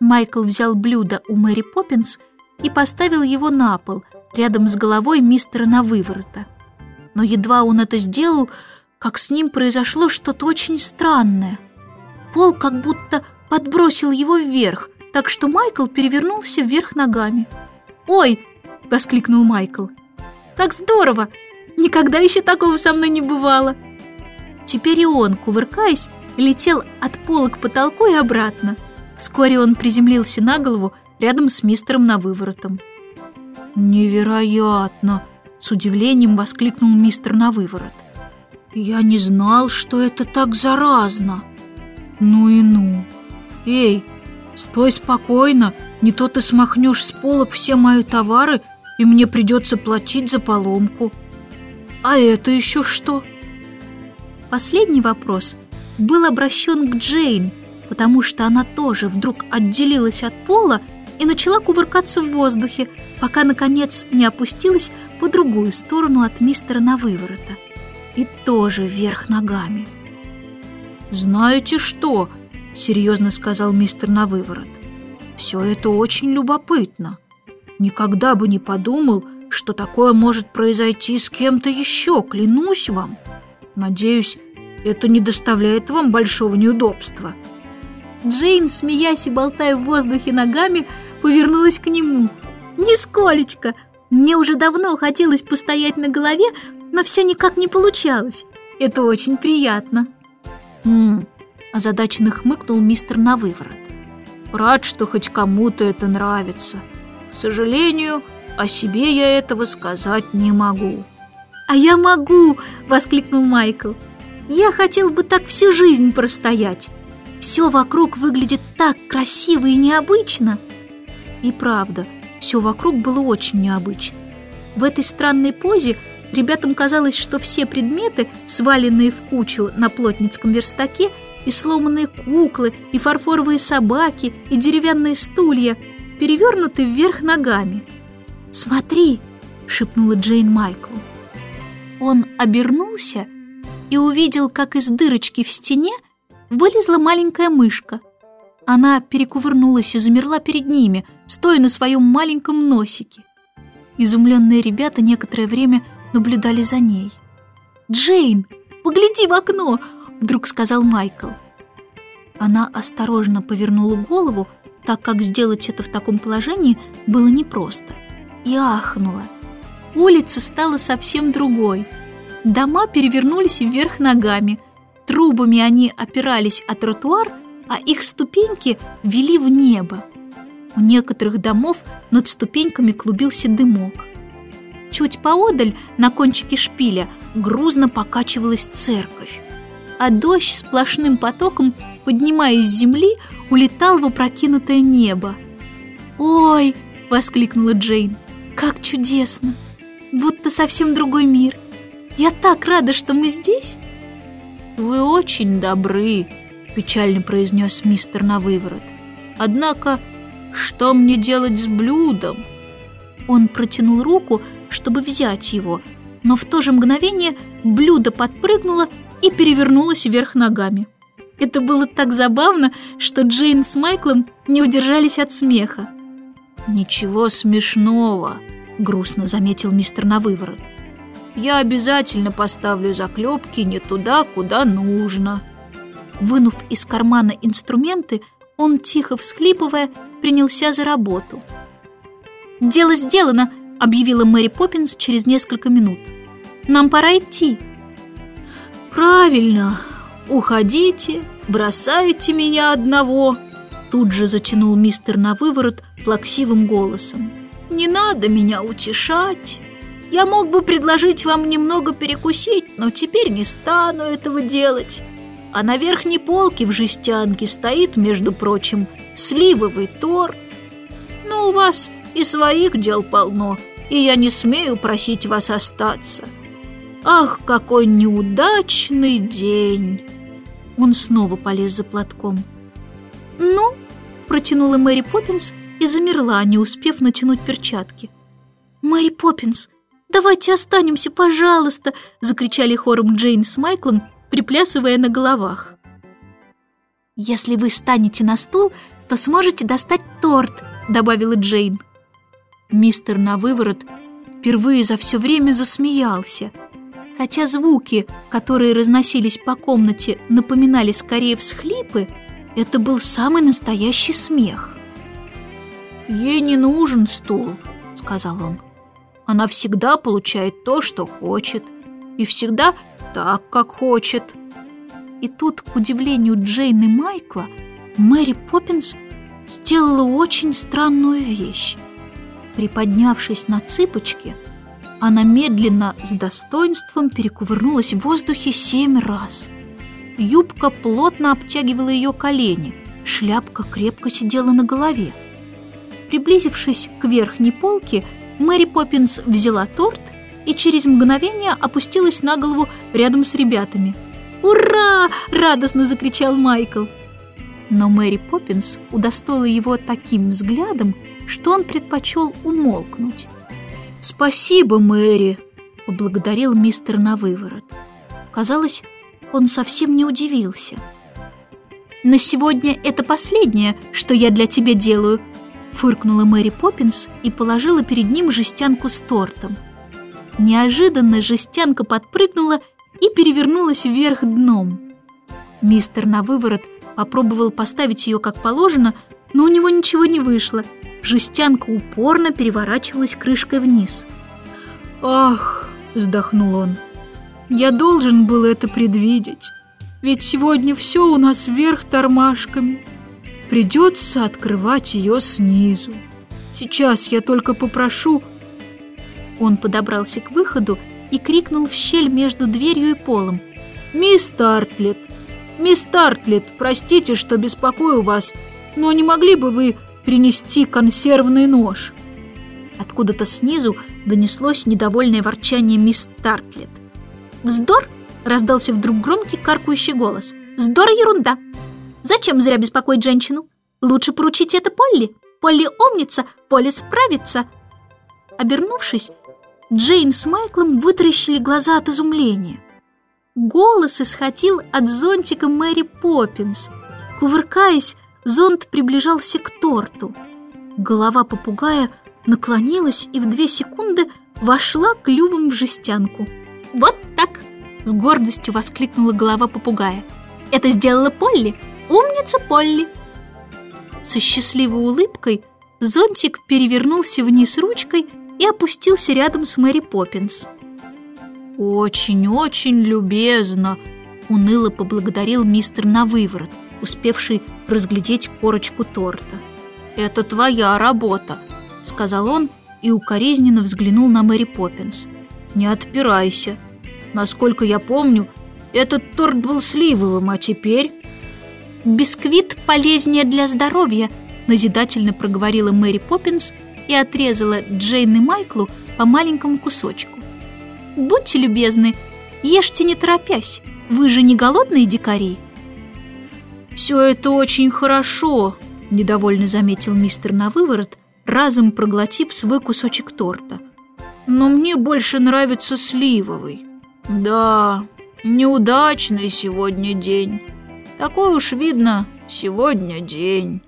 Майкл взял блюдо у Мэри Поппинс и поставил его на пол, рядом с головой мистера Навыворота. Но едва он это сделал, как с ним произошло что-то очень странное. Пол как будто подбросил его вверх, так что Майкл перевернулся вверх ногами. «Ой!» — воскликнул Майкл. «Как здорово! Никогда еще такого со мной не бывало!» Теперь и он, кувыркаясь, летел от пола к потолку и обратно. Вскоре он приземлился на голову рядом с мистером на выворотом. «Невероятно!» — с удивлением воскликнул мистер на выворот. «Я не знал, что это так заразно!» «Ну и ну! Эй, стой спокойно, не то ты смахнешь с полок все мои товары, и мне придется платить за поломку. А это еще что?» Последний вопрос был обращен к Джейн, потому что она тоже вдруг отделилась от пола и начала кувыркаться в воздухе, пока, наконец, не опустилась по другую сторону от мистера на выворота. И тоже вверх ногами. «Знаете что?» — серьезно сказал мистер на выворот. «Все это очень любопытно. Никогда бы не подумал, что такое может произойти с кем-то еще, клянусь вам. Надеюсь, это не доставляет вам большого неудобства». Джейн, смеясь и болтая в воздухе ногами, повернулась к нему. «Нисколечко! Мне уже давно хотелось постоять на голове, но все никак не получалось. Это очень приятно». «Хм...» – озадаченно хмыкнул мистер на выворот. «Рад, что хоть кому-то это нравится. К сожалению, о себе я этого сказать не могу». «А я могу!» – воскликнул Майкл. «Я хотел бы так всю жизнь простоять. Все вокруг выглядит так красиво и необычно. И правда, все вокруг было очень необычно. В этой странной позе ребятам казалось, что все предметы, сваленные в кучу на плотницком верстаке, и сломанные куклы, и фарфоровые собаки, и деревянные стулья, перевернуты вверх ногами. «Смотри!» — шепнула Джейн Майклу. Он обернулся и увидел, как из дырочки в стене вылезла маленькая мышка. Она перекувырнулась и замерла перед ними, стоя на своем маленьком носике. Изумленные ребята некоторое время наблюдали за ней. «Джейн, погляди в окно!» — вдруг сказал Майкл. Она осторожно повернула голову, так как сделать это в таком положении было непросто, и ахнула. Улица стала совсем другой. Дома перевернулись вверх ногами — Трубами они опирались о тротуар, а их ступеньки вели в небо. У некоторых домов над ступеньками клубился дымок. Чуть поодаль, на кончике шпиля, грузно покачивалась церковь. А дождь сплошным потоком, поднимаясь с земли, улетал в опрокинутое небо. «Ой!» — воскликнула Джейн. «Как чудесно! Будто совсем другой мир! Я так рада, что мы здесь!» «Вы очень добры», — печально произнес мистер на выворот. «Однако, что мне делать с блюдом?» Он протянул руку, чтобы взять его, но в то же мгновение блюдо подпрыгнуло и перевернулось вверх ногами. Это было так забавно, что Джейн с Майклом не удержались от смеха. «Ничего смешного», — грустно заметил мистер на выворот я обязательно поставлю заклепки не туда, куда нужно». Вынув из кармана инструменты, он, тихо всхлипывая, принялся за работу. «Дело сделано!» — объявила Мэри Поппинс через несколько минут. «Нам пора идти». «Правильно! Уходите, бросайте меня одного!» Тут же затянул мистер на выворот плаксивым голосом. «Не надо меня утешать!» Я мог бы предложить вам немного перекусить, но теперь не стану этого делать. А на верхней полке в жестянке стоит, между прочим, сливовый торт. Но у вас и своих дел полно, и я не смею просить вас остаться. Ах, какой неудачный день!» Он снова полез за платком. «Ну?» – протянула Мэри Поппинс и замерла, не успев натянуть перчатки. «Мэри Поппинс!» «Давайте останемся, пожалуйста!» — закричали хором Джейн с Майклом, приплясывая на головах. «Если вы встанете на стул, то сможете достать торт», — добавила Джейн. Мистер на выворот впервые за все время засмеялся. Хотя звуки, которые разносились по комнате, напоминали скорее всхлипы, это был самый настоящий смех. «Ей не нужен стул», — сказал он. «Она всегда получает то, что хочет, и всегда так, как хочет». И тут, к удивлению Джейн и Майкла, Мэри Поппинс сделала очень странную вещь. Приподнявшись на цыпочки, она медленно, с достоинством перекувырнулась в воздухе семь раз. Юбка плотно обтягивала ее колени, шляпка крепко сидела на голове. Приблизившись к верхней полке, Мэри Поппинс взяла торт и через мгновение опустилась на голову рядом с ребятами. «Ура!» – радостно закричал Майкл. Но Мэри Поппинс удостоила его таким взглядом, что он предпочел умолкнуть. «Спасибо, Мэри!» – поблагодарил мистер на выворот. Казалось, он совсем не удивился. «На сегодня это последнее, что я для тебя делаю», – фыркнула Мэри Поппинс и положила перед ним жестянку с тортом. Неожиданно жестянка подпрыгнула и перевернулась вверх дном. Мистер на выворот попробовал поставить ее как положено, но у него ничего не вышло. Жестянка упорно переворачивалась крышкой вниз. «Ах!» – вздохнул он. «Я должен был это предвидеть, ведь сегодня все у нас вверх тормашками. Придется открывать ее снизу. Сейчас я только попрошу...» Он подобрался к выходу и крикнул в щель между дверью и полом. «Мисс Тартлет! Мисс Тартлет, простите, что беспокою вас, но не могли бы вы принести консервный нож?» Откуда-то снизу донеслось недовольное ворчание мисс Тартлет. «Вздор!» — раздался вдруг громкий каркающий голос. «Вздор ерунда! Зачем зря беспокоить женщину? Лучше поручите это Полли. Полли умница, Полли справится!» Обернувшись, Джейн с Майклом вытаращили глаза от изумления. Голос исходил от зонтика Мэри Поппинс. Кувыркаясь, зонт приближался к торту. Голова попугая наклонилась и в две секунды вошла клювом в жестянку. «Вот так!» — с гордостью воскликнула голова попугая. «Это сделала Полли! Умница Полли!» Со счастливой улыбкой зонтик перевернулся вниз ручкой и опустился рядом с Мэри Поппинс. «Очень-очень любезно!» — уныло поблагодарил мистер на выворот, успевший разглядеть корочку торта. «Это твоя работа!» — сказал он и укоризненно взглянул на Мэри Поппинс. «Не отпирайся. Насколько я помню, этот торт был сливовым, а теперь...» «Бисквит полезнее для здоровья», — назидательно проговорила Мэри Поппинс — и отрезала Джейн и Майклу по маленькому кусочку. «Будьте любезны, ешьте не торопясь, вы же не голодные дикари?» «Все это очень хорошо», – недовольно заметил мистер на выворот, разом проглотив свой кусочек торта. «Но мне больше нравится сливовый». «Да, неудачный сегодня день. Такой уж видно, сегодня день».